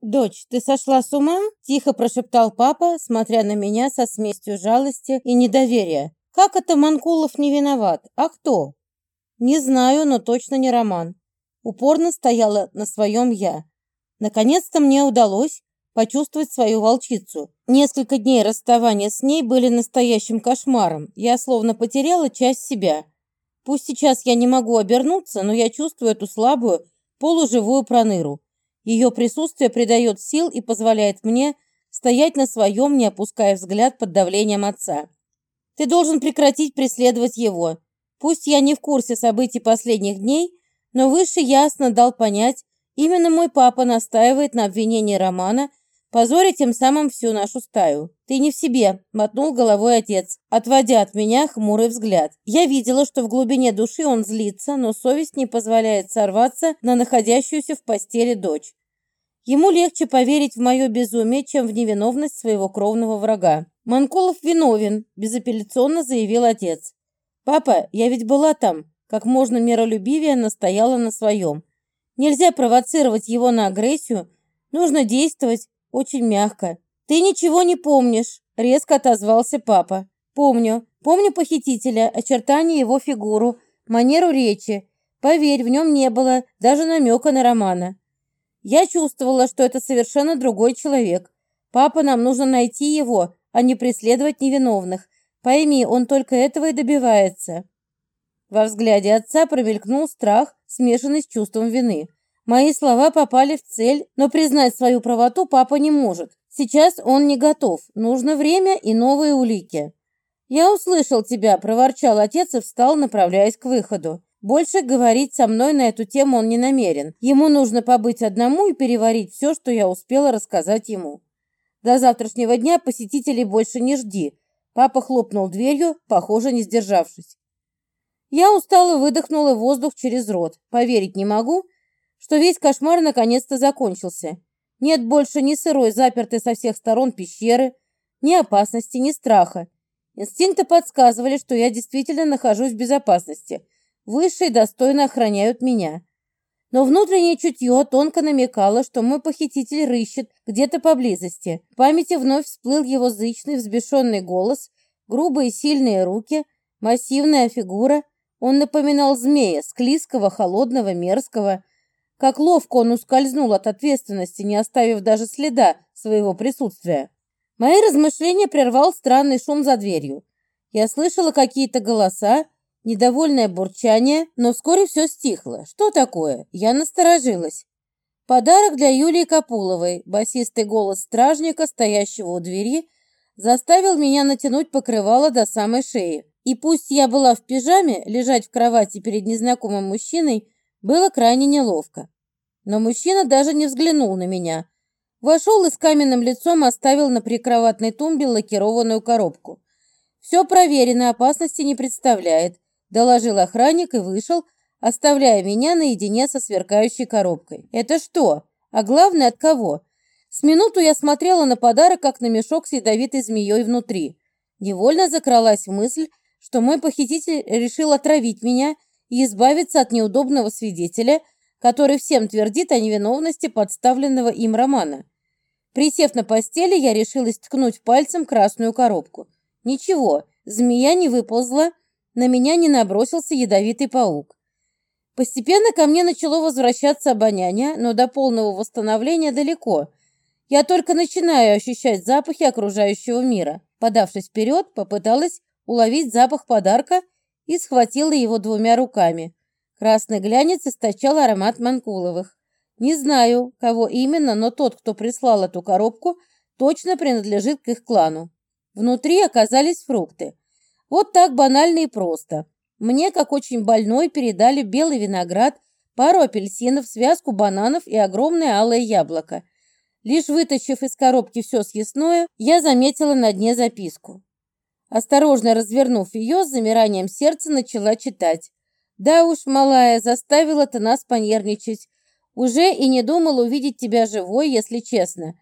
«Дочь, ты сошла с ума?» – тихо прошептал папа, смотря на меня со смесью жалости и недоверия. «Как это Манкулов не виноват? А кто?» «Не знаю, но точно не Роман». Упорно стояла на своем я. Наконец-то мне удалось почувствовать свою волчицу. Несколько дней расставания с ней были настоящим кошмаром. Я словно потеряла часть себя. Пусть сейчас я не могу обернуться, но я чувствую эту слабую, полуживую проныру. Ее присутствие придает сил и позволяет мне стоять на своем, не опуская взгляд под давлением отца. Ты должен прекратить преследовать его. Пусть я не в курсе событий последних дней, но выше ясно дал понять, именно мой папа настаивает на обвинении Романа позоря тем самым всю нашу стаю. Ты не в себе, мотнул головой отец, отводя от меня хмурый взгляд. Я видела, что в глубине души он злится, но совесть не позволяет сорваться на находящуюся в постели дочь. Ему легче поверить в мое безумие, чем в невиновность своего кровного врага. «Манкулов виновен», – безапелляционно заявил отец. «Папа, я ведь была там», – как можно миролюбивее настояла на своем. «Нельзя провоцировать его на агрессию, нужно действовать очень мягко. Ты ничего не помнишь», – резко отозвался папа. «Помню. Помню похитителя, очертания его фигуру, манеру речи. Поверь, в нем не было даже намека на Романа. Я чувствовала, что это совершенно другой человек. Папа, нам нужно найти его, а не преследовать невиновных. Пойми, он только этого и добивается». Во взгляде отца промелькнул страх, смешанный с чувством вины. Мои слова попали в цель, но признать свою правоту папа не может. Сейчас он не готов. Нужно время и новые улики. «Я услышал тебя», – проворчал отец и встал, направляясь к выходу. Больше говорить со мной на эту тему он не намерен. Ему нужно побыть одному и переварить все, что я успела рассказать ему. До завтрашнего дня посетителей больше не жди. Папа хлопнул дверью, похоже, не сдержавшись. Я устало выдохнула воздух через рот. Поверить не могу, что весь кошмар наконец-то закончился. Нет больше ни сырой, запертой со всех сторон пещеры, ни опасности, ни страха. Инстинкты подсказывали, что я действительно нахожусь в безопасности – Высшие достойно охраняют меня. Но внутреннее чутье тонко намекало, что мой похититель рыщет где-то поблизости. В памяти вновь всплыл его зычный, взбешенный голос, грубые сильные руки, массивная фигура. Он напоминал змея, склизкого, холодного, мерзкого. Как ловко он ускользнул от ответственности, не оставив даже следа своего присутствия. Мои размышления прервал странный шум за дверью. Я слышала какие-то голоса, недовольное бурчание, но вскоре все стихло. Что такое? Я насторожилась. Подарок для Юлии Капуловой. Басистый голос стражника, стоящего у двери, заставил меня натянуть покрывало до самой шеи. И пусть я была в пижаме, лежать в кровати перед незнакомым мужчиной было крайне неловко. Но мужчина даже не взглянул на меня. Вошел и с каменным лицом оставил на прикроватной тумбе лакированную коробку. Все проверено, опасности не представляет доложил охранник и вышел, оставляя меня наедине со сверкающей коробкой. Это что? А главное, от кого? С минуту я смотрела на подарок, как на мешок с ядовитой змеей внутри. Невольно закралась мысль, что мой похититель решил отравить меня и избавиться от неудобного свидетеля, который всем твердит о невиновности подставленного им романа. Присев на постели, я решилась ткнуть пальцем красную коробку. Ничего, змея не выползла, на меня не набросился ядовитый паук. Постепенно ко мне начало возвращаться обоняние, но до полного восстановления далеко. Я только начинаю ощущать запахи окружающего мира. Подавшись вперед, попыталась уловить запах подарка и схватила его двумя руками. Красный глянец источал аромат манкуловых. Не знаю, кого именно, но тот, кто прислал эту коробку, точно принадлежит к их клану. Внутри оказались фрукты. Вот так банально и просто. Мне, как очень больной, передали белый виноград, пару апельсинов, связку бананов и огромное алое яблоко. Лишь вытащив из коробки все съестное, я заметила на дне записку. Осторожно развернув ее, с замиранием сердца начала читать. «Да уж, малая, заставила ты нас понервничать. Уже и не думал увидеть тебя живой, если честно.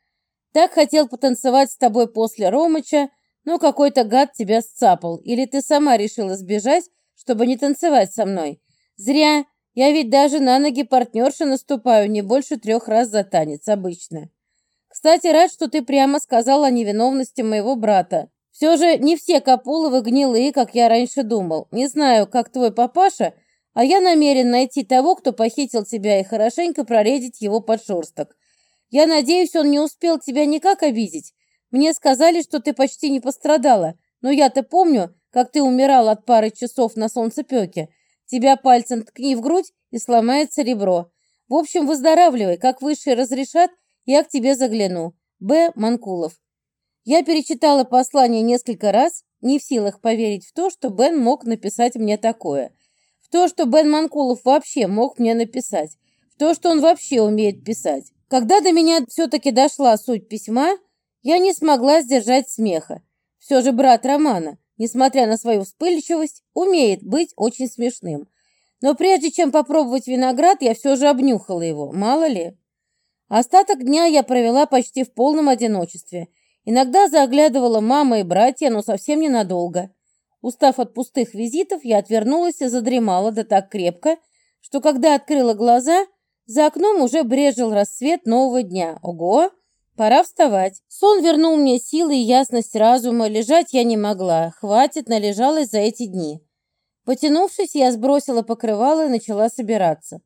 Так хотел потанцевать с тобой после Ромыча, ну, какой-то гад тебя сцапал. Или ты сама решила сбежать, чтобы не танцевать со мной? Зря. Я ведь даже на ноги партнерши наступаю не больше трех раз за танец обычно. Кстати, рад, что ты прямо сказал о невиновности моего брата. Все же не все Капуловы гнилые, как я раньше думал. Не знаю, как твой папаша, а я намерен найти того, кто похитил тебя и хорошенько проредить его подшерсток. Я надеюсь, он не успел тебя никак обидеть. Мне сказали, что ты почти не пострадала, но я-то помню, как ты умирал от пары часов на солнцепёке. Тебя пальцем ткни в грудь и сломается ребро. В общем, выздоравливай, как высшие разрешат, я к тебе загляну. Б. Манкулов. Я перечитала послание несколько раз, не в силах поверить в то, что Бен мог написать мне такое. В то, что Бен Манкулов вообще мог мне написать. В то, что он вообще умеет писать. Когда до меня все-таки дошла суть письма, я не смогла сдержать смеха. Все же брат Романа, несмотря на свою вспыльчивость, умеет быть очень смешным. Но прежде чем попробовать виноград, я все же обнюхала его, мало ли. Остаток дня я провела почти в полном одиночестве – Иногда заглядывала мама и братья, но совсем ненадолго. Устав от пустых визитов, я отвернулась и задремала, да так крепко, что когда открыла глаза, за окном уже брежил рассвет нового дня. Ого! Пора вставать. Сон вернул мне силы и ясность разума, лежать я не могла, хватит, належалась за эти дни. Потянувшись, я сбросила покрывало и начала собираться.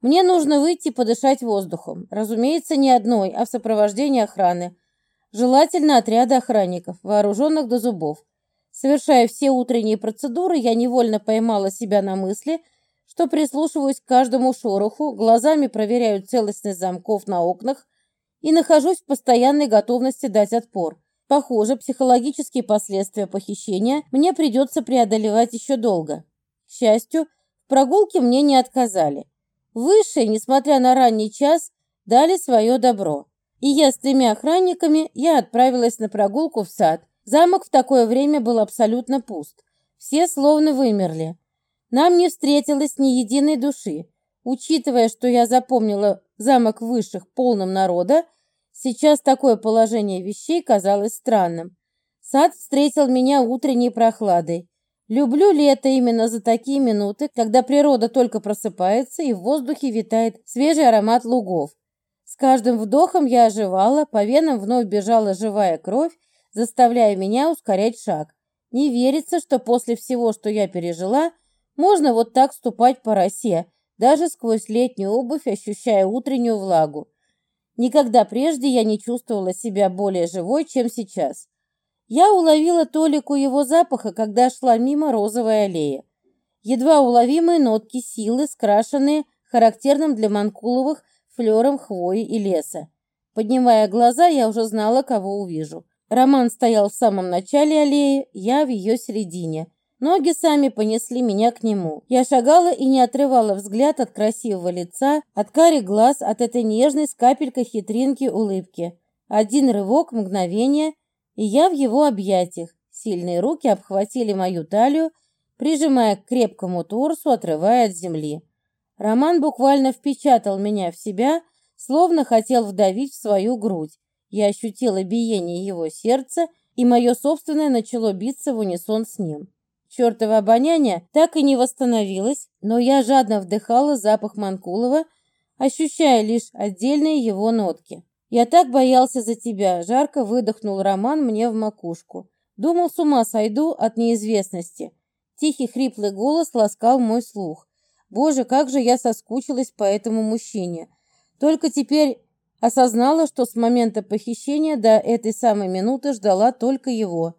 Мне нужно выйти подышать воздухом. Разумеется, не одной, а в сопровождении охраны желательно отряда охранников, вооруженных до зубов. Совершая все утренние процедуры, я невольно поймала себя на мысли, что прислушиваюсь к каждому шороху, глазами проверяю целостность замков на окнах и нахожусь в постоянной готовности дать отпор. Похоже, психологические последствия похищения мне придется преодолевать еще долго. К счастью, в прогулке мне не отказали. Высшие, несмотря на ранний час, дали свое добро и я с тремя охранниками я отправилась на прогулку в сад. Замок в такое время был абсолютно пуст. Все словно вымерли. Нам не встретилось ни единой души. Учитывая, что я запомнила замок высших полным народа, сейчас такое положение вещей казалось странным. Сад встретил меня утренней прохладой. Люблю лето именно за такие минуты, когда природа только просыпается и в воздухе витает свежий аромат лугов. С каждым вдохом я оживала, по венам вновь бежала живая кровь, заставляя меня ускорять шаг. Не верится, что после всего, что я пережила, можно вот так ступать по росе, даже сквозь летнюю обувь, ощущая утреннюю влагу. Никогда прежде я не чувствовала себя более живой, чем сейчас. Я уловила толику его запаха, когда шла мимо розовой аллеи. Едва уловимые нотки силы, скрашенные характерным для Манкуловых флером хвои и леса. Поднимая глаза, я уже знала, кого увижу. Роман стоял в самом начале аллеи, я в ее середине. Ноги сами понесли меня к нему. Я шагала и не отрывала взгляд от красивого лица, от кари глаз, от этой нежной с капелькой хитринки улыбки. Один рывок, мгновение, и я в его объятиях. Сильные руки обхватили мою талию, прижимая к крепкому торсу, отрывая от земли. Роман буквально впечатал меня в себя, словно хотел вдавить в свою грудь. Я ощутила биение его сердца, и мое собственное начало биться в унисон с ним. Чёртово обоняние так и не восстановилось, но я жадно вдыхала запах Манкулова, ощущая лишь отдельные его нотки. «Я так боялся за тебя», — жарко выдохнул Роман мне в макушку. Думал, с ума сойду от неизвестности. Тихий хриплый голос ласкал мой слух. Боже, как же я соскучилась по этому мужчине. Только теперь осознала, что с момента похищения до этой самой минуты ждала только его.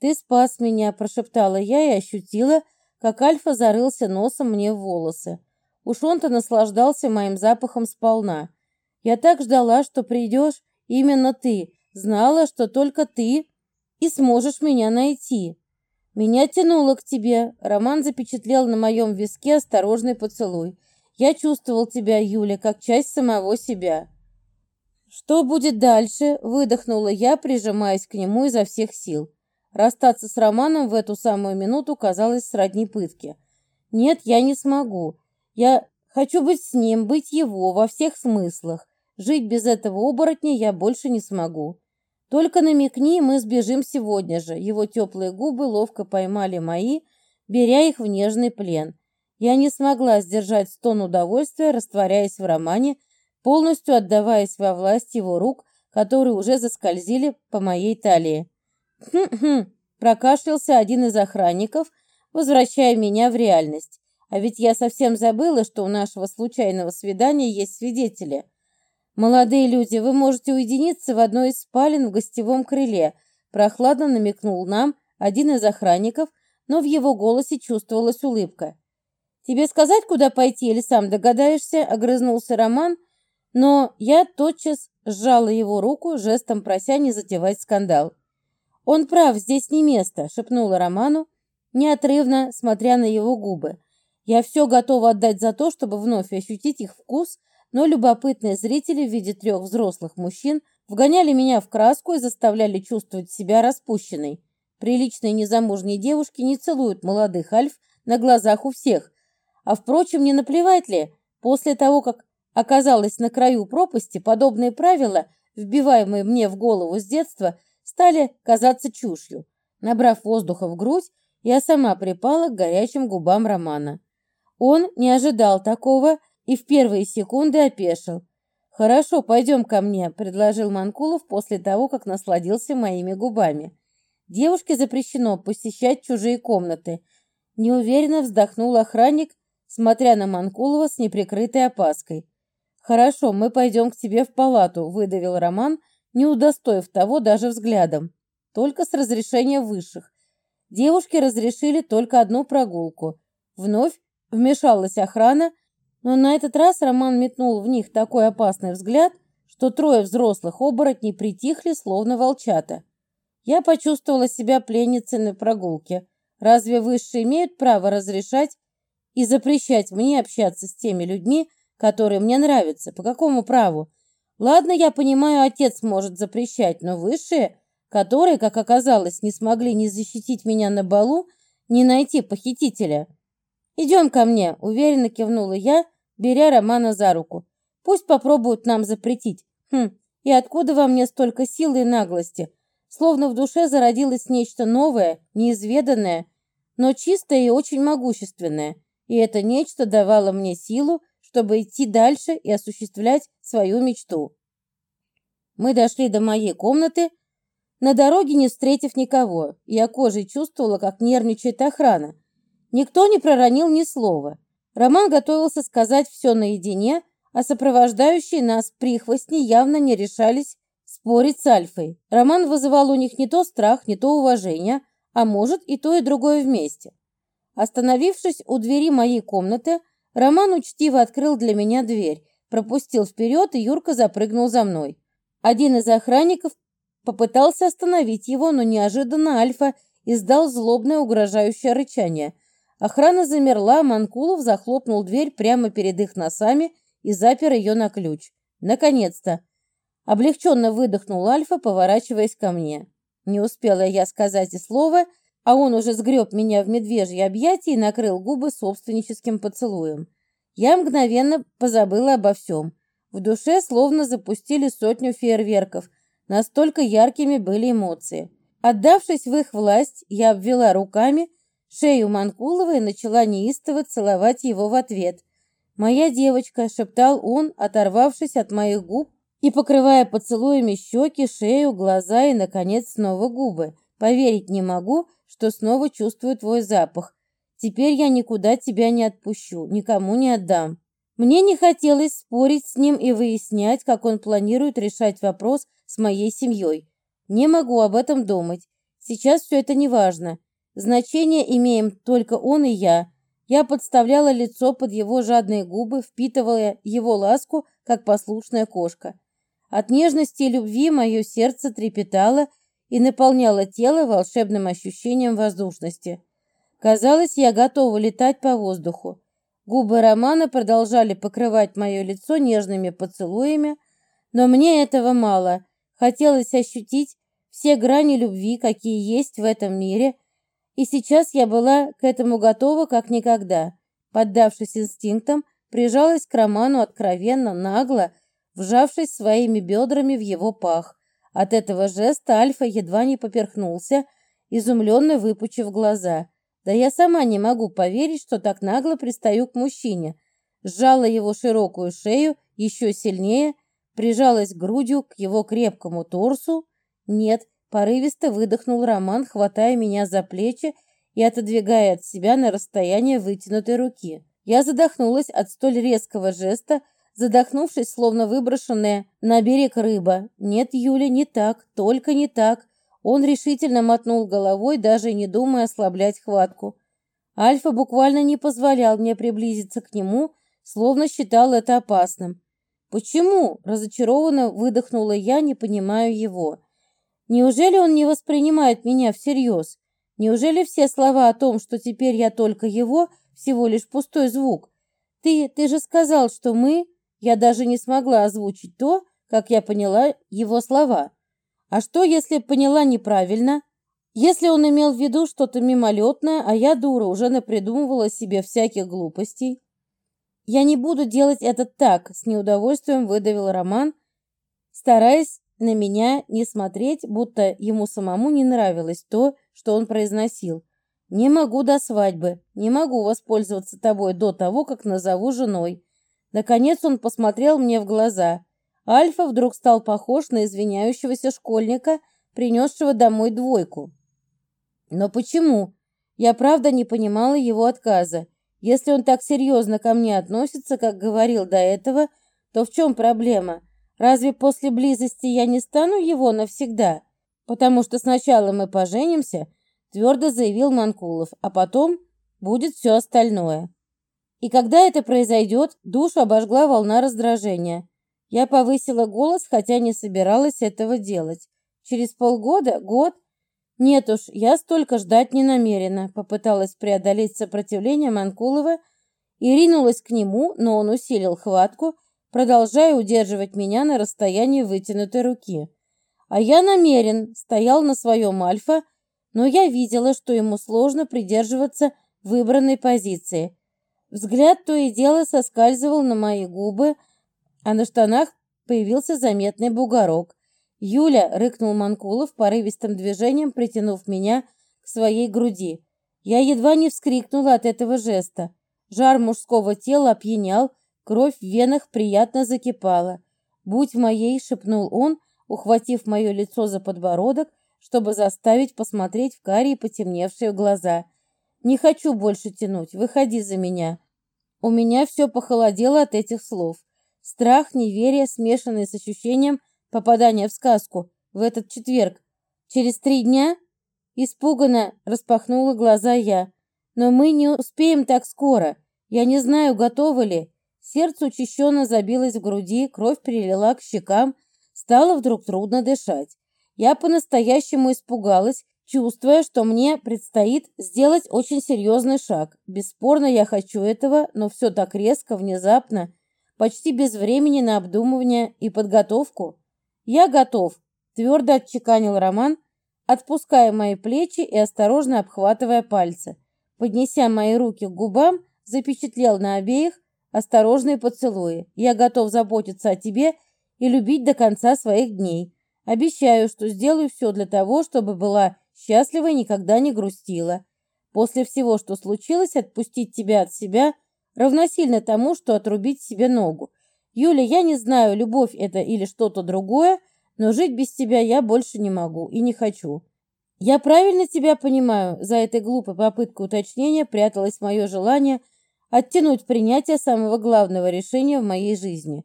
«Ты спас меня», – прошептала я и ощутила, как Альфа зарылся носом мне в волосы. Уж он-то наслаждался моим запахом сполна. Я так ждала, что придешь именно ты, знала, что только ты и сможешь меня найти. Меня тянуло к тебе. Роман запечатлел на моем виске осторожный поцелуй. Я чувствовал тебя, Юля, как часть самого себя. Что будет дальше? Выдохнула я, прижимаясь к нему изо всех сил. Расстаться с Романом в эту самую минуту казалось сродни пытке. Нет, я не смогу. Я хочу быть с ним, быть его во всех смыслах. Жить без этого оборотня я больше не смогу. Только намекни, мы сбежим сегодня же. Его теплые губы ловко поймали мои, беря их в нежный плен. Я не смогла сдержать стон удовольствия, растворяясь в романе, полностью отдаваясь во власть его рук, которые уже заскользили по моей талии. «Хм-хм», – прокашлялся один из охранников, возвращая меня в реальность. А ведь я совсем забыла, что у нашего случайного свидания есть свидетели. «Молодые люди, вы можете уединиться в одной из спален в гостевом крыле», – прохладно намекнул нам один из охранников, но в его голосе чувствовалась улыбка. «Тебе сказать, куда пойти, или сам догадаешься?» – огрызнулся Роман, но я тотчас сжала его руку, жестом прося не затевать скандал. «Он прав, здесь не место», – шепнула Роману, неотрывно смотря на его губы. «Я все готова отдать за то, чтобы вновь ощутить их вкус», но любопытные зрители в виде трех взрослых мужчин вгоняли меня в краску и заставляли чувствовать себя распущенной. Приличные незамужние девушки не целуют молодых альф на глазах у всех. А впрочем, не наплевать ли, после того, как оказалась на краю пропасти, подобные правила, вбиваемые мне в голову с детства, стали казаться чушью. Набрав воздуха в грудь, я сама припала к горячим губам Романа. Он не ожидал такого и в первые секунды опешил. «Хорошо, пойдем ко мне», — предложил Манкулов после того, как насладился моими губами. Девушке запрещено посещать чужие комнаты. Неуверенно вздохнул охранник, смотря на Манкулова с неприкрытой опаской. «Хорошо, мы пойдем к тебе в палату», — выдавил Роман, не удостоив того даже взглядом. «Только с разрешения высших». Девушки разрешили только одну прогулку. Вновь вмешалась охрана, но на этот раз Роман метнул в них такой опасный взгляд, что трое взрослых оборотней притихли, словно волчата. Я почувствовала себя пленницей на прогулке. Разве высшие имеют право разрешать и запрещать мне общаться с теми людьми, которые мне нравятся? По какому праву? Ладно, я понимаю, отец может запрещать, но высшие, которые, как оказалось, не смогли ни защитить меня на балу, ни найти похитителя. «Идем ко мне», — уверенно кивнула я, беря Романа за руку. «Пусть попробуют нам запретить. Хм, и откуда во мне столько силы и наглости? Словно в душе зародилось нечто новое, неизведанное, но чистое и очень могущественное. И это нечто давало мне силу, чтобы идти дальше и осуществлять свою мечту. Мы дошли до моей комнаты, на дороге не встретив никого. Я кожей чувствовала, как нервничает охрана. Никто не проронил ни слова. Роман готовился сказать все наедине, а сопровождающие нас прихвостни явно не решались спорить с Альфой. Роман вызывал у них не то страх, не то уважение, а может и то, и другое вместе. Остановившись у двери моей комнаты, Роман учтиво открыл для меня дверь, пропустил вперед, и Юрка запрыгнул за мной. Один из охранников попытался остановить его, но неожиданно Альфа издал злобное угрожающее рычание. Охрана замерла, Манкулов захлопнул дверь прямо перед их носами и запер ее на ключ. Наконец-то! Облегченно выдохнул Альфа, поворачиваясь ко мне. Не успела я сказать и слова, а он уже сгреб меня в медвежье объятия и накрыл губы собственническим поцелуем. Я мгновенно позабыла обо всем. В душе словно запустили сотню фейерверков. Настолько яркими были эмоции. Отдавшись в их власть, я обвела руками шею Манкулова и начала неистово целовать его в ответ. «Моя девочка», — шептал он, оторвавшись от моих губ и покрывая поцелуями щеки, шею, глаза и, наконец, снова губы. Поверить не могу, что снова чувствую твой запах. Теперь я никуда тебя не отпущу, никому не отдам. Мне не хотелось спорить с ним и выяснять, как он планирует решать вопрос с моей семьей. Не могу об этом думать. Сейчас все это не важно. Значение имеем только он и я. Я подставляла лицо под его жадные губы, впитывая его ласку, как послушная кошка. От нежности и любви мое сердце трепетало и наполняло тело волшебным ощущением воздушности. Казалось, я готова летать по воздуху. Губы Романа продолжали покрывать мое лицо нежными поцелуями, но мне этого мало. Хотелось ощутить все грани любви, какие есть в этом мире, и сейчас я была к этому готова как никогда. Поддавшись инстинктам, прижалась к Роману откровенно, нагло, вжавшись своими бедрами в его пах. От этого жеста Альфа едва не поперхнулся, изумленно выпучив глаза. Да я сама не могу поверить, что так нагло пристаю к мужчине. Сжала его широкую шею еще сильнее, прижалась грудью к его крепкому торсу. Нет, порывисто выдохнул Роман, хватая меня за плечи и отодвигая от себя на расстояние вытянутой руки. Я задохнулась от столь резкого жеста, задохнувшись, словно выброшенная на берег рыба. «Нет, Юля, не так, только не так». Он решительно мотнул головой, даже не думая ослаблять хватку. Альфа буквально не позволял мне приблизиться к нему, словно считал это опасным. «Почему?» – разочарованно выдохнула я, не понимаю его. «Неужели он не воспринимает меня всерьез? Неужели все слова о том, что теперь я только его, всего лишь пустой звук? Ты, ты же сказал, что мы...» Я даже не смогла озвучить то, как я поняла его слова. А что, если поняла неправильно? Если он имел в виду что-то мимолетное, а я, дура, уже напридумывала себе всяких глупостей? Я не буду делать это так, с неудовольствием выдавил Роман, стараясь на меня не смотреть, будто ему самому не нравилось то, что он произносил. Не могу до свадьбы, не могу воспользоваться тобой до того, как назову женой. Наконец он посмотрел мне в глаза. Альфа вдруг стал похож на извиняющегося школьника, принесшего домой двойку. Но почему? Я правда не понимала его отказа. Если он так серьезно ко мне относится, как говорил до этого, то в чем проблема? Разве после близости я не стану его навсегда? Потому что сначала мы поженимся, твердо заявил Манкулов, а потом будет все остальное. И когда это произойдет, душу обожгла волна раздражения. Я повысила голос, хотя не собиралась этого делать. Через полгода, год... Нет уж, я столько ждать не намерена. Попыталась преодолеть сопротивление Манкулова и ринулась к нему, но он усилил хватку, продолжая удерживать меня на расстоянии вытянутой руки. А я намерен, стоял на своем альфа, но я видела, что ему сложно придерживаться выбранной позиции. Взгляд то и дело соскальзывал на мои губы, а на штанах появился заметный бугорок. «Юля!» — рыкнул Манкулов порывистым движением, притянув меня к своей груди. Я едва не вскрикнула от этого жеста. Жар мужского тела опьянял, кровь в венах приятно закипала. «Будь моей!» — шепнул он, ухватив мое лицо за подбородок, чтобы заставить посмотреть в карие потемневшие глаза — не хочу больше тянуть. Выходи за меня. У меня все похолодело от этих слов. Страх, неверие, смешанные с ощущением попадания в сказку в этот четверг. Через три дня испуганно распахнула глаза я. Но мы не успеем так скоро. Я не знаю, готовы ли. Сердце учащенно забилось в груди, кровь перелила к щекам, стало вдруг трудно дышать. Я по-настоящему испугалась чувствуя, что мне предстоит сделать очень серьезный шаг. Бесспорно, я хочу этого, но все так резко, внезапно, почти без времени на обдумывание и подготовку. «Я готов», – твердо отчеканил Роман, отпуская мои плечи и осторожно обхватывая пальцы. Поднеся мои руки к губам, запечатлел на обеих осторожные поцелуи. «Я готов заботиться о тебе и любить до конца своих дней. Обещаю, что сделаю все для того, чтобы была счастлива и никогда не грустила. После всего, что случилось, отпустить тебя от себя равносильно тому, что отрубить себе ногу. Юля, я не знаю, любовь это или что-то другое, но жить без тебя я больше не могу и не хочу. Я правильно тебя понимаю, за этой глупой попыткой уточнения пряталось мое желание оттянуть принятие самого главного решения в моей жизни.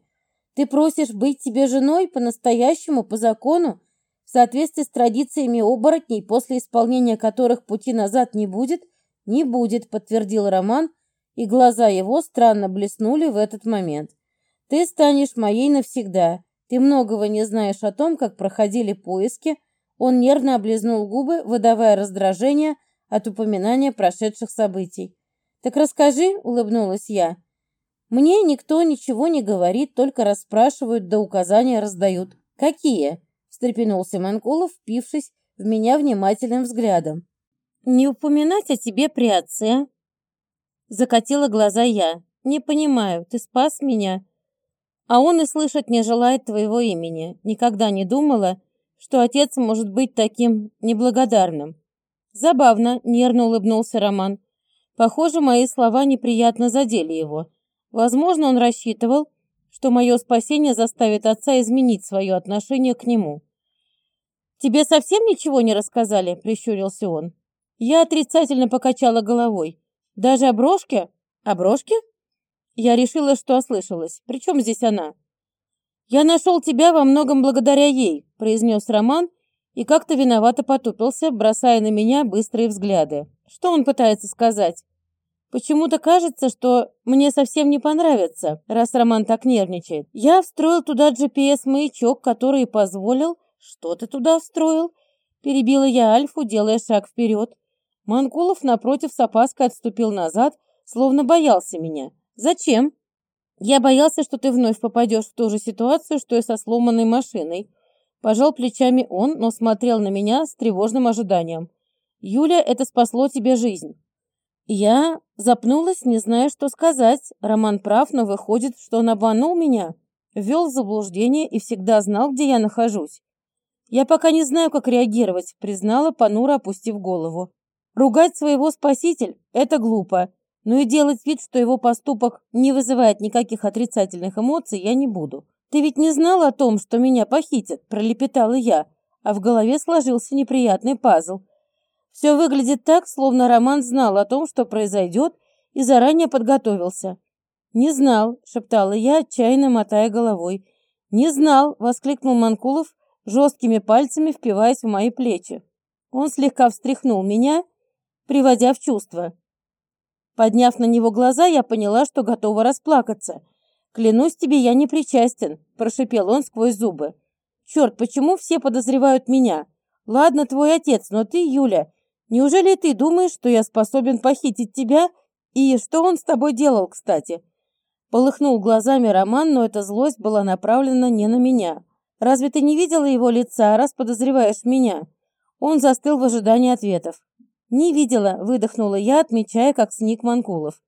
Ты просишь быть тебе женой по-настоящему, по закону, в соответствии с традициями оборотней, после исполнения которых пути назад не будет, не будет, подтвердил Роман, и глаза его странно блеснули в этот момент. Ты станешь моей навсегда. Ты многого не знаешь о том, как проходили поиски. Он нервно облизнул губы, выдавая раздражение от упоминания прошедших событий. Так расскажи, улыбнулась я. Мне никто ничего не говорит, только расспрашивают да указания раздают. Какие? встрепенулся Манкулов, впившись в меня внимательным взглядом. «Не упоминать о тебе при отце?» Закатила глаза я. «Не понимаю, ты спас меня?» «А он и слышать не желает твоего имени. Никогда не думала, что отец может быть таким неблагодарным». «Забавно», — нервно улыбнулся Роман. «Похоже, мои слова неприятно задели его. Возможно, он рассчитывал, что мое спасение заставит отца изменить свое отношение к нему. «Тебе совсем ничего не рассказали?» – прищурился он. Я отрицательно покачала головой. «Даже о брошке? О брошке?» Я решила, что ослышалась. «Причем здесь она?» «Я нашел тебя во многом благодаря ей», – произнес Роман и как-то виновато потупился, бросая на меня быстрые взгляды. Что он пытается сказать? Почему-то кажется, что мне совсем не понравится, раз Роман так нервничает. Я встроил туда GPS-маячок, который позволил... Что ты туда встроил? Перебила я Альфу, делая шаг вперед. Манкулов, напротив, с опаской отступил назад, словно боялся меня. «Зачем?» «Я боялся, что ты вновь попадешь в ту же ситуацию, что и со сломанной машиной». Пожал плечами он, но смотрел на меня с тревожным ожиданием. «Юля, это спасло тебе жизнь». Я запнулась, не зная, что сказать. Роман прав, но выходит, что он обманул меня, ввел в заблуждение и всегда знал, где я нахожусь. Я пока не знаю, как реагировать, признала, понуро опустив голову. Ругать своего спасителя – это глупо, но и делать вид, что его поступок не вызывает никаких отрицательных эмоций, я не буду. Ты ведь не знал о том, что меня похитят, пролепетала я, а в голове сложился неприятный пазл. Все выглядит так, словно Роман знал о том, что произойдет, и заранее подготовился. «Не знал», — шептала я, отчаянно мотая головой. «Не знал», — воскликнул Манкулов, жесткими пальцами впиваясь в мои плечи. Он слегка встряхнул меня, приводя в чувство. Подняв на него глаза, я поняла, что готова расплакаться. «Клянусь тебе, я не причастен», – прошипел он сквозь зубы. «Черт, почему все подозревают меня? Ладно, твой отец, но ты, Юля, неужели ты думаешь, что я способен похитить тебя? И что он с тобой делал, кстати?» Полыхнул глазами Роман, но эта злость была направлена не на меня. «Разве ты не видела его лица, раз подозреваешь меня?» Он застыл в ожидании ответов. «Не видела», — выдохнула я, отмечая, как сник Манкулов.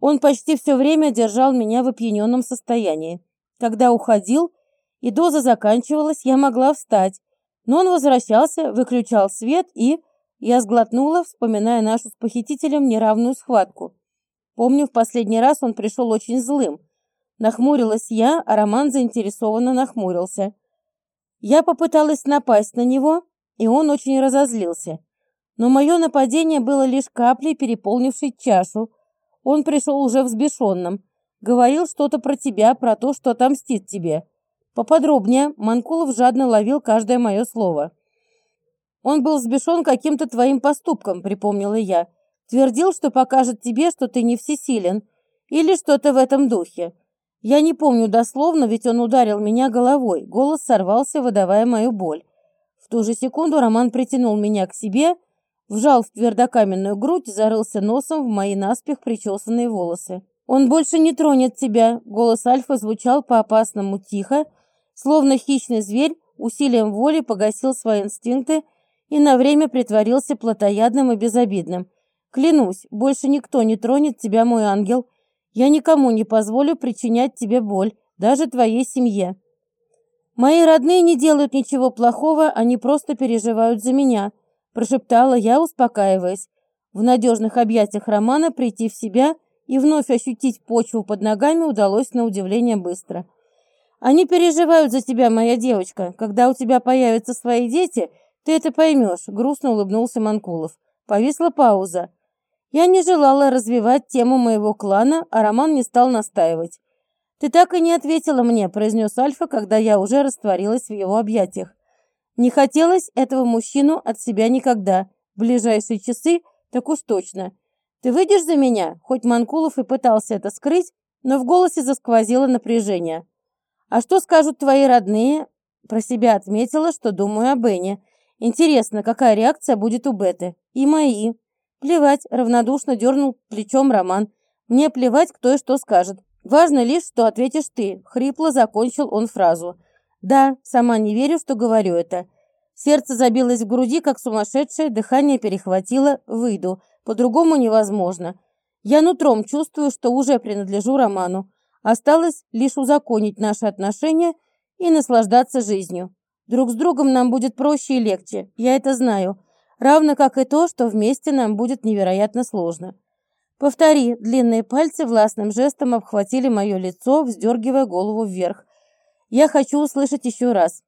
Он почти все время держал меня в опьяненном состоянии. Когда уходил и доза заканчивалась, я могла встать, но он возвращался, выключал свет и... Я сглотнула, вспоминая нашу с похитителем неравную схватку. Помню, в последний раз он пришел очень злым. Нахмурилась я, а Роман заинтересованно нахмурился. Я попыталась напасть на него, и он очень разозлился. Но мое нападение было лишь каплей, переполнившей чашу. Он пришел уже взбешенным. Говорил что-то про тебя, про то, что отомстит тебе. Поподробнее, Манкулов жадно ловил каждое мое слово. Он был взбешен каким-то твоим поступком, припомнила я. Твердил, что покажет тебе, что ты не всесилен. Или что-то в этом духе. Я не помню дословно, ведь он ударил меня головой. Голос сорвался, выдавая мою боль. В ту же секунду Роман притянул меня к себе вжал в твердокаменную грудь, зарылся носом в мои наспех причесанные волосы. «Он больше не тронет тебя!» Голос Альфа звучал по-опасному тихо, словно хищный зверь усилием воли погасил свои инстинкты и на время притворился плотоядным и безобидным. «Клянусь, больше никто не тронет тебя, мой ангел. Я никому не позволю причинять тебе боль, даже твоей семье. Мои родные не делают ничего плохого, они просто переживают за меня прошептала я, успокаиваясь. В надежных объятиях Романа прийти в себя и вновь ощутить почву под ногами удалось на удивление быстро. «Они переживают за тебя, моя девочка. Когда у тебя появятся свои дети, ты это поймешь», — грустно улыбнулся Манкулов. Повисла пауза. Я не желала развивать тему моего клана, а Роман не стал настаивать. «Ты так и не ответила мне», — произнес Альфа, когда я уже растворилась в его объятиях. Не хотелось этого мужчину от себя никогда. В ближайшие часы так уж точно. Ты выйдешь за меня? Хоть Манкулов и пытался это скрыть, но в голосе засквозило напряжение. А что скажут твои родные? Про себя отметила, что думаю о Бене. Интересно, какая реакция будет у Беты? И мои. Плевать, равнодушно дернул плечом Роман. Мне плевать, кто и что скажет. Важно лишь, что ответишь ты. Хрипло закончил он фразу. Да, сама не верю, что говорю это. Сердце забилось в груди, как сумасшедшее, дыхание перехватило, выйду. По-другому невозможно. Я нутром чувствую, что уже принадлежу Роману. Осталось лишь узаконить наши отношения и наслаждаться жизнью. Друг с другом нам будет проще и легче, я это знаю. Равно как и то, что вместе нам будет невероятно сложно. Повтори. Длинные пальцы властным жестом обхватили мое лицо, вздергивая голову вверх. Я хочу услышать еще раз.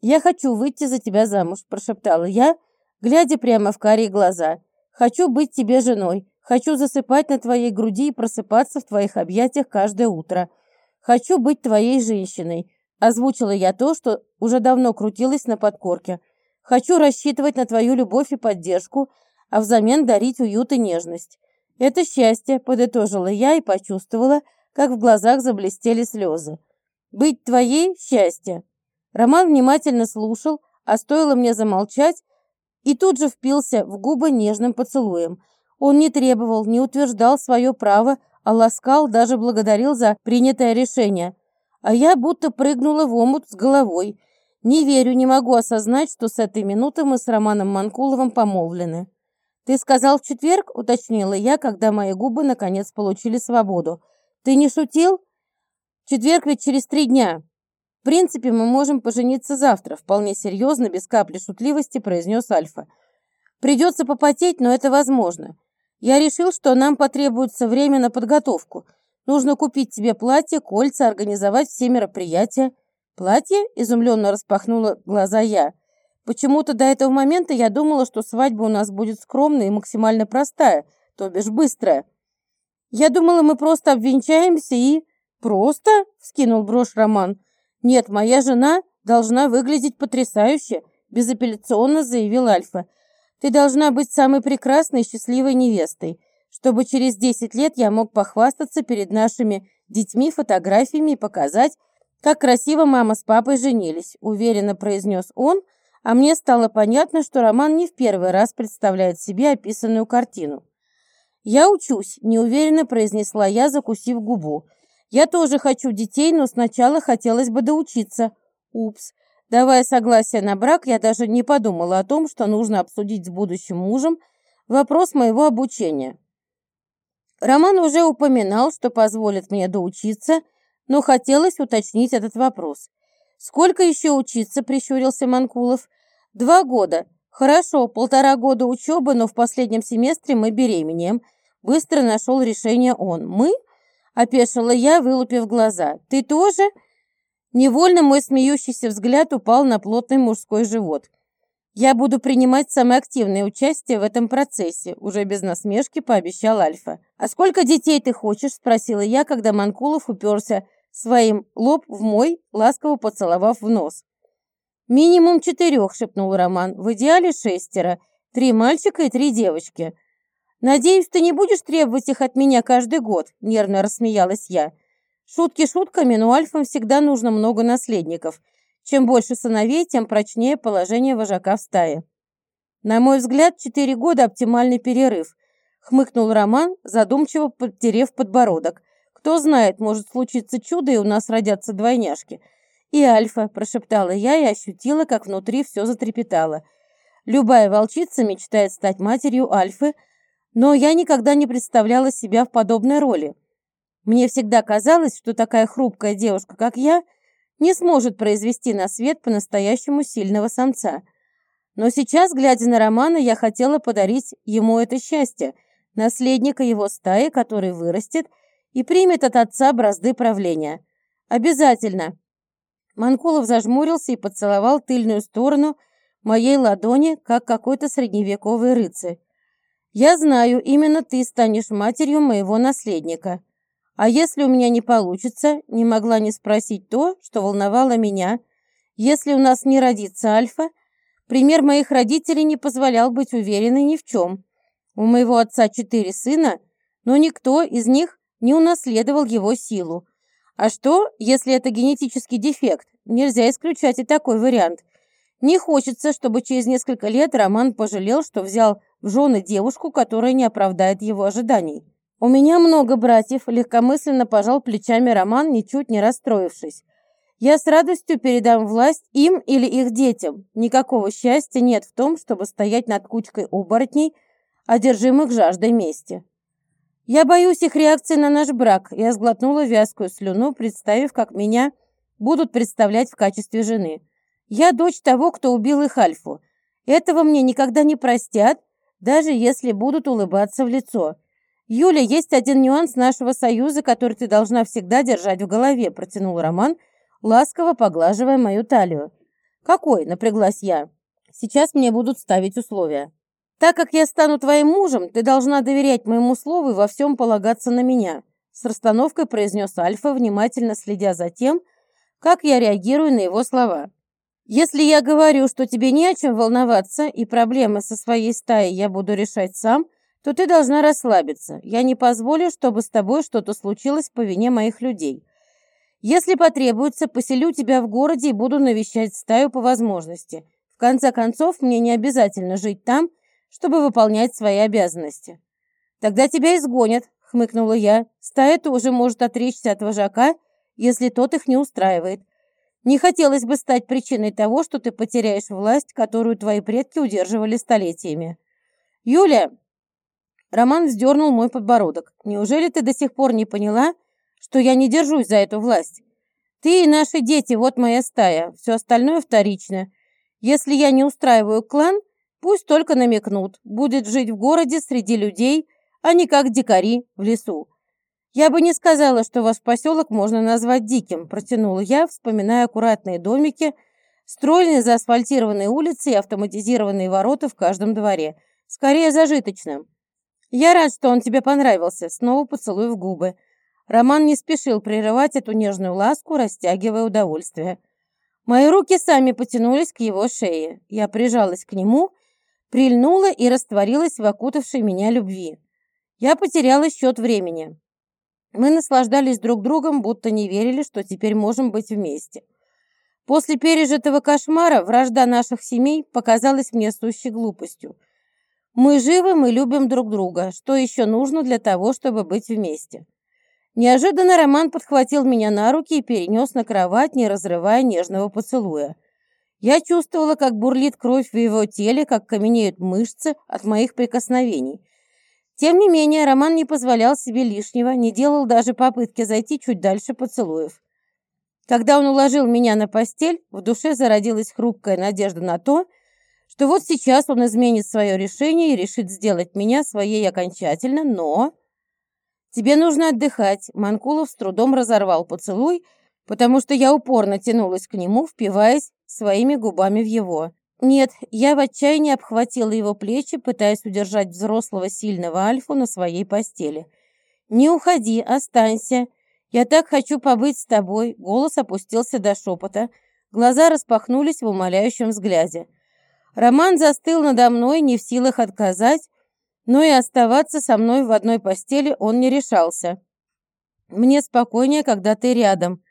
«Я хочу выйти за тебя замуж», – прошептала я, глядя прямо в карие глаза. «Хочу быть тебе женой. Хочу засыпать на твоей груди и просыпаться в твоих объятиях каждое утро. Хочу быть твоей женщиной», – озвучила я то, что уже давно крутилось на подкорке. «Хочу рассчитывать на твою любовь и поддержку, а взамен дарить уют и нежность. Это счастье», – подытожила я и почувствовала, как в глазах заблестели слезы. «Быть твоей – счастье». Роман внимательно слушал, а стоило мне замолчать, и тут же впился в губы нежным поцелуем. Он не требовал, не утверждал свое право, а ласкал, даже благодарил за принятое решение. А я будто прыгнула в омут с головой. Не верю, не могу осознать, что с этой минуты мы с Романом Манкуловым помолвлены. «Ты сказал в четверг?» — уточнила я, когда мои губы наконец получили свободу. «Ты не шутил?» «Четверг ведь через три дня принципе, мы можем пожениться завтра», вполне серьезно, без капли шутливости произнес Альфа. «Придется попотеть, но это возможно. Я решил, что нам потребуется время на подготовку. Нужно купить тебе платье, кольца, организовать все мероприятия». «Платье?» – изумленно распахнула глаза я. Почему-то до этого момента я думала, что свадьба у нас будет скромная и максимально простая, то бишь быстрая. Я думала, мы просто обвенчаемся и... «Просто?» – вскинул брошь Роман. «Нет, моя жена должна выглядеть потрясающе», – безапелляционно заявил Альфа. «Ты должна быть самой прекрасной и счастливой невестой, чтобы через 10 лет я мог похвастаться перед нашими детьми фотографиями и показать, как красиво мама с папой женились», – уверенно произнес он, а мне стало понятно, что Роман не в первый раз представляет себе описанную картину. «Я учусь», – неуверенно произнесла я, закусив губу. Я тоже хочу детей, но сначала хотелось бы доучиться. Упс. Давая согласие на брак, я даже не подумала о том, что нужно обсудить с будущим мужем вопрос моего обучения. Роман уже упоминал, что позволит мне доучиться, но хотелось уточнить этот вопрос. «Сколько еще учиться?» – прищурился Манкулов. «Два года. Хорошо, полтора года учебы, но в последнем семестре мы беременеем». Быстро нашел решение он. «Мы?» Опешила я, вылупив глаза. «Ты тоже?» Невольно мой смеющийся взгляд упал на плотный мужской живот. «Я буду принимать самое активное участие в этом процессе», уже без насмешки пообещал Альфа. «А сколько детей ты хочешь?» спросила я, когда Манкулов уперся своим лоб в мой, ласково поцеловав в нос. «Минимум четырех», — шепнул Роман. «В идеале шестеро. Три мальчика и три девочки». «Надеюсь, ты не будешь требовать их от меня каждый год?» – нервно рассмеялась я. Шутки шутками, но альфам всегда нужно много наследников. Чем больше сыновей, тем прочнее положение вожака в стае. На мой взгляд, четыре года – оптимальный перерыв, хмыкнул Роман, задумчиво подтерев подбородок. Кто знает, может случиться чудо, и у нас родятся двойняшки. И Альфа, прошептала я и ощутила, как внутри все затрепетало. Любая волчица мечтает стать матерью Альфы – но я никогда не представляла себя в подобной роли. Мне всегда казалось, что такая хрупкая девушка, как я, не сможет произвести на свет по-настоящему сильного самца. Но сейчас, глядя на Романа, я хотела подарить ему это счастье, наследника его стаи, который вырастет и примет от отца бразды правления. Обязательно. Манкулов зажмурился и поцеловал тыльную сторону моей ладони, как какой-то средневековый рыцарь. Я знаю, именно ты станешь матерью моего наследника. А если у меня не получится, не могла не спросить то, что волновало меня. Если у нас не родится Альфа, пример моих родителей не позволял быть уверенной ни в чем. У моего отца четыре сына, но никто из них не унаследовал его силу. А что, если это генетический дефект? Нельзя исключать и такой вариант. Не хочется, чтобы через несколько лет Роман пожалел, что взял в жены девушку, которая не оправдает его ожиданий. «У меня много братьев», — легкомысленно пожал плечами Роман, ничуть не расстроившись. «Я с радостью передам власть им или их детям. Никакого счастья нет в том, чтобы стоять над кучкой оборотней, одержимых жаждой мести». «Я боюсь их реакции на наш брак», — я сглотнула вязкую слюну, представив, как меня будут представлять в качестве жены. «Я дочь того, кто убил их Альфу. Этого мне никогда не простят, даже если будут улыбаться в лицо. «Юля, есть один нюанс нашего союза, который ты должна всегда держать в голове», протянул Роман, ласково поглаживая мою талию. «Какой?» — напряглась я. «Сейчас мне будут ставить условия. Так как я стану твоим мужем, ты должна доверять моему слову и во всем полагаться на меня», с расстановкой произнес Альфа, внимательно следя за тем, как я реагирую на его слова. «Если я говорю, что тебе не о чем волноваться, и проблемы со своей стаей я буду решать сам, то ты должна расслабиться. Я не позволю, чтобы с тобой что-то случилось по вине моих людей. Если потребуется, поселю тебя в городе и буду навещать стаю по возможности. В конце концов, мне не обязательно жить там, чтобы выполнять свои обязанности. Тогда тебя изгонят, хмыкнула я. Стая тоже может отречься от вожака, если тот их не устраивает. Не хотелось бы стать причиной того, что ты потеряешь власть, которую твои предки удерживали столетиями. Юля, Роман вздернул мой подбородок. «Неужели ты до сих пор не поняла, что я не держусь за эту власть? Ты и наши дети, вот моя стая. Все остальное вторично. Если я не устраиваю клан, пусть только намекнут. Будет жить в городе среди людей, а не как дикари в лесу. Я бы не сказала, что ваш поселок можно назвать диким, протянула я, вспоминая аккуратные домики, стройные заасфальтированные улицы и автоматизированные ворота в каждом дворе. Скорее зажиточным. «Я рад, что он тебе понравился», — снова поцелуй в губы. Роман не спешил прерывать эту нежную ласку, растягивая удовольствие. Мои руки сами потянулись к его шее. Я прижалась к нему, прильнула и растворилась в окутавшей меня любви. Я потеряла счет времени. Мы наслаждались друг другом, будто не верили, что теперь можем быть вместе. После пережитого кошмара вражда наших семей показалась мне сущей глупостью. Мы живы, мы любим друг друга. Что еще нужно для того, чтобы быть вместе? Неожиданно Роман подхватил меня на руки и перенес на кровать, не разрывая нежного поцелуя. Я чувствовала, как бурлит кровь в его теле, как каменеют мышцы от моих прикосновений. Тем не менее, Роман не позволял себе лишнего, не делал даже попытки зайти чуть дальше поцелуев. Когда он уложил меня на постель, в душе зародилась хрупкая надежда на то, что вот сейчас он изменит свое решение и решит сделать меня своей окончательно, но... Тебе нужно отдыхать. Манкулов с трудом разорвал поцелуй, потому что я упорно тянулась к нему, впиваясь своими губами в его. Нет, я в отчаянии обхватила его плечи, пытаясь удержать взрослого сильного Альфу на своей постели. «Не уходи, останься. Я так хочу побыть с тобой». Голос опустился до шепота. Глаза распахнулись в умоляющем взгляде. Роман застыл надо мной, не в силах отказать, но и оставаться со мной в одной постели он не решался. Мне спокойнее, когда ты рядом.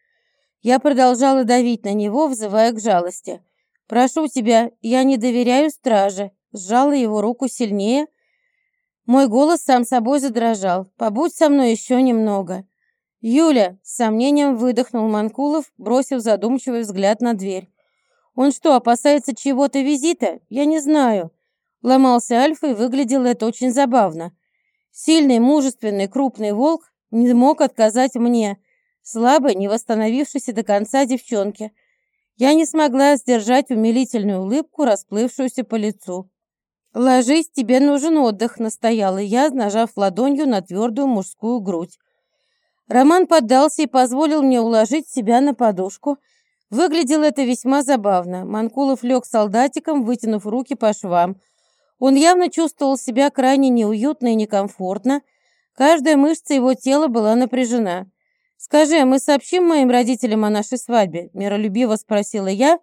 Я продолжала давить на него, взывая к жалости. «Прошу тебя, я не доверяю страже», сжала его руку сильнее. Мой голос сам собой задрожал. «Побудь со мной еще немного». «Юля!» — с сомнением выдохнул Манкулов, бросив задумчивый взгляд на дверь. Он что, опасается чего-то визита? Я не знаю. Ломался Альфа, и выглядело это очень забавно. Сильный, мужественный, крупный волк не мог отказать мне, слабой, не восстановившейся до конца девчонке. Я не смогла сдержать умилительную улыбку, расплывшуюся по лицу. «Ложись, тебе нужен отдых», — настояла я, нажав ладонью на твердую мужскую грудь. Роман поддался и позволил мне уложить себя на подушку — Выглядело это весьма забавно. Манкулов лег солдатиком, вытянув руки по швам. Он явно чувствовал себя крайне неуютно и некомфортно. Каждая мышца его тела была напряжена. «Скажи, а мы сообщим моим родителям о нашей свадьбе?» – миролюбиво спросила я,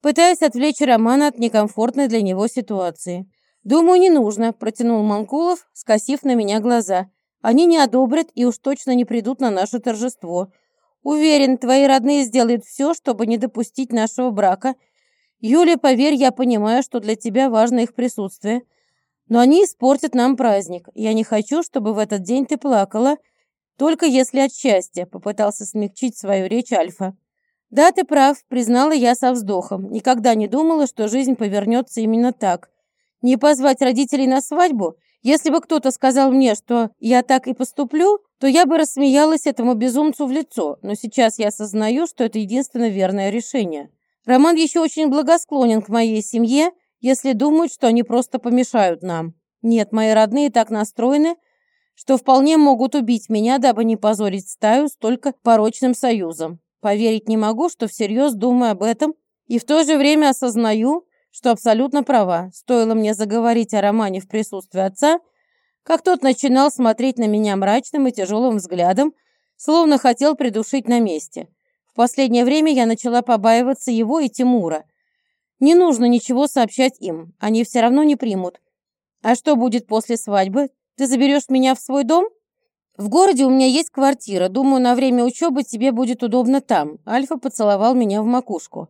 пытаясь отвлечь Романа от некомфортной для него ситуации. «Думаю, не нужно», – протянул Манкулов, скосив на меня глаза. «Они не одобрят и уж точно не придут на наше торжество. Уверен, твои родные сделают все, чтобы не допустить нашего брака. Юля, поверь, я понимаю, что для тебя важно их присутствие. Но они испортят нам праздник. Я не хочу, чтобы в этот день ты плакала, только если от счастья», — попытался смягчить свою речь Альфа. «Да, ты прав», — признала я со вздохом. Никогда не думала, что жизнь повернется именно так. Не позвать родителей на свадьбу? Если бы кто-то сказал мне, что я так и поступлю, то я бы рассмеялась этому безумцу в лицо, но сейчас я осознаю, что это единственно верное решение. Роман еще очень благосклонен к моей семье, если думает, что они просто помешают нам. Нет, мои родные так настроены, что вполне могут убить меня, дабы не позорить стаю столько порочным союзом. Поверить не могу, что всерьез думаю об этом, и в то же время осознаю, что абсолютно права. Стоило мне заговорить о романе в присутствии отца, как тот начинал смотреть на меня мрачным и тяжелым взглядом, словно хотел придушить на месте. В последнее время я начала побаиваться его и Тимура. Не нужно ничего сообщать им, они все равно не примут. А что будет после свадьбы? Ты заберешь меня в свой дом? В городе у меня есть квартира. Думаю, на время учебы тебе будет удобно там. Альфа поцеловал меня в макушку.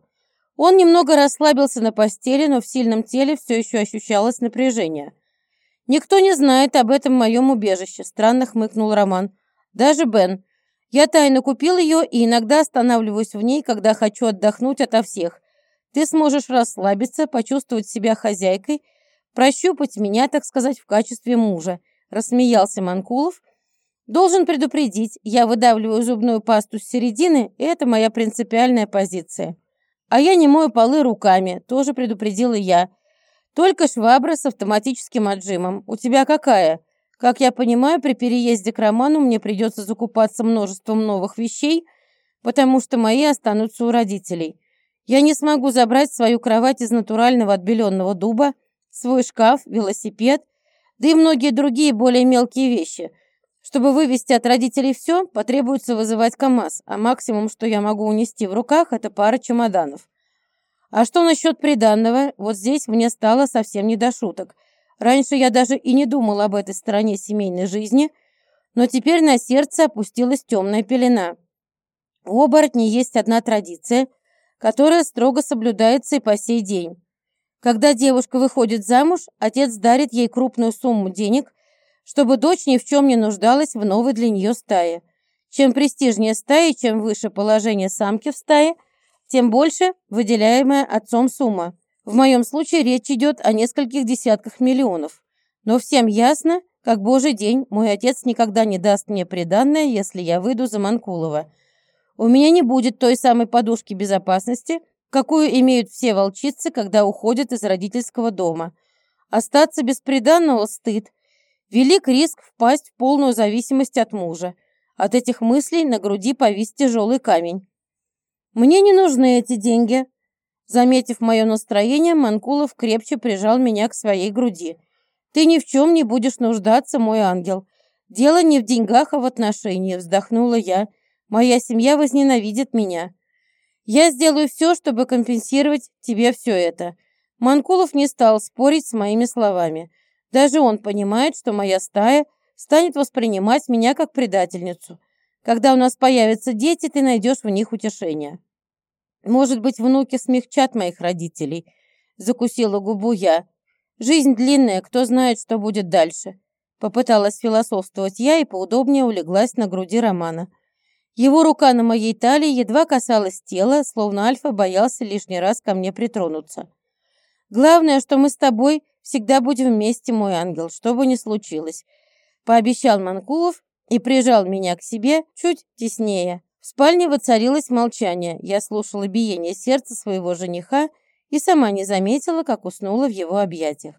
Он немного расслабился на постели, но в сильном теле все еще ощущалось напряжение. «Никто не знает об этом моем убежище», — странно хмыкнул Роман. «Даже Бен. Я тайно купил ее и иногда останавливаюсь в ней, когда хочу отдохнуть ото всех. Ты сможешь расслабиться, почувствовать себя хозяйкой, прощупать меня, так сказать, в качестве мужа», — рассмеялся Манкулов. «Должен предупредить, я выдавливаю зубную пасту с середины, и это моя принципиальная позиция. А я не мою полы руками», — тоже предупредила я. «Только швабра с автоматическим отжимом. У тебя какая?» Как я понимаю, при переезде к Роману мне придется закупаться множеством новых вещей, потому что мои останутся у родителей. Я не смогу забрать свою кровать из натурального отбеленного дуба, свой шкаф, велосипед, да и многие другие более мелкие вещи. Чтобы вывести от родителей все, потребуется вызывать КАМАЗ, а максимум, что я могу унести в руках, это пара чемоданов. А что насчет приданного? Вот здесь мне стало совсем не до шуток – Раньше я даже и не думал об этой стороне семейной жизни, но теперь на сердце опустилась темная пелена. У оборотней есть одна традиция, которая строго соблюдается и по сей день. Когда девушка выходит замуж, отец дарит ей крупную сумму денег, чтобы дочь ни в чем не нуждалась в новой для нее стае. Чем престижнее стая, чем выше положение самки в стае, тем больше выделяемая отцом сумма. В моем случае речь идет о нескольких десятках миллионов. Но всем ясно, как божий день, мой отец никогда не даст мне приданное, если я выйду за Манкулова. У меня не будет той самой подушки безопасности, какую имеют все волчицы, когда уходят из родительского дома. Остаться без приданного – стыд. Велик риск впасть в полную зависимость от мужа. От этих мыслей на груди повис тяжелый камень. «Мне не нужны эти деньги», Заметив мое настроение, Манкулов крепче прижал меня к своей груди. «Ты ни в чем не будешь нуждаться, мой ангел. Дело не в деньгах, а в отношении», — вздохнула я. «Моя семья возненавидит меня. Я сделаю все, чтобы компенсировать тебе все это». Манкулов не стал спорить с моими словами. Даже он понимает, что моя стая станет воспринимать меня как предательницу. Когда у нас появятся дети, ты найдешь в них утешение. Может быть, внуки смягчат моих родителей. Закусила губу я. Жизнь длинная, кто знает, что будет дальше. Попыталась философствовать я и поудобнее улеглась на груди Романа. Его рука на моей талии едва касалась тела, словно Альфа боялся лишний раз ко мне притронуться. «Главное, что мы с тобой всегда будем вместе, мой ангел, что бы ни случилось», пообещал Манкулов и прижал меня к себе чуть теснее. В спальне воцарилось молчание. Я слушала биение сердца своего жениха и сама не заметила, как уснула в его объятиях.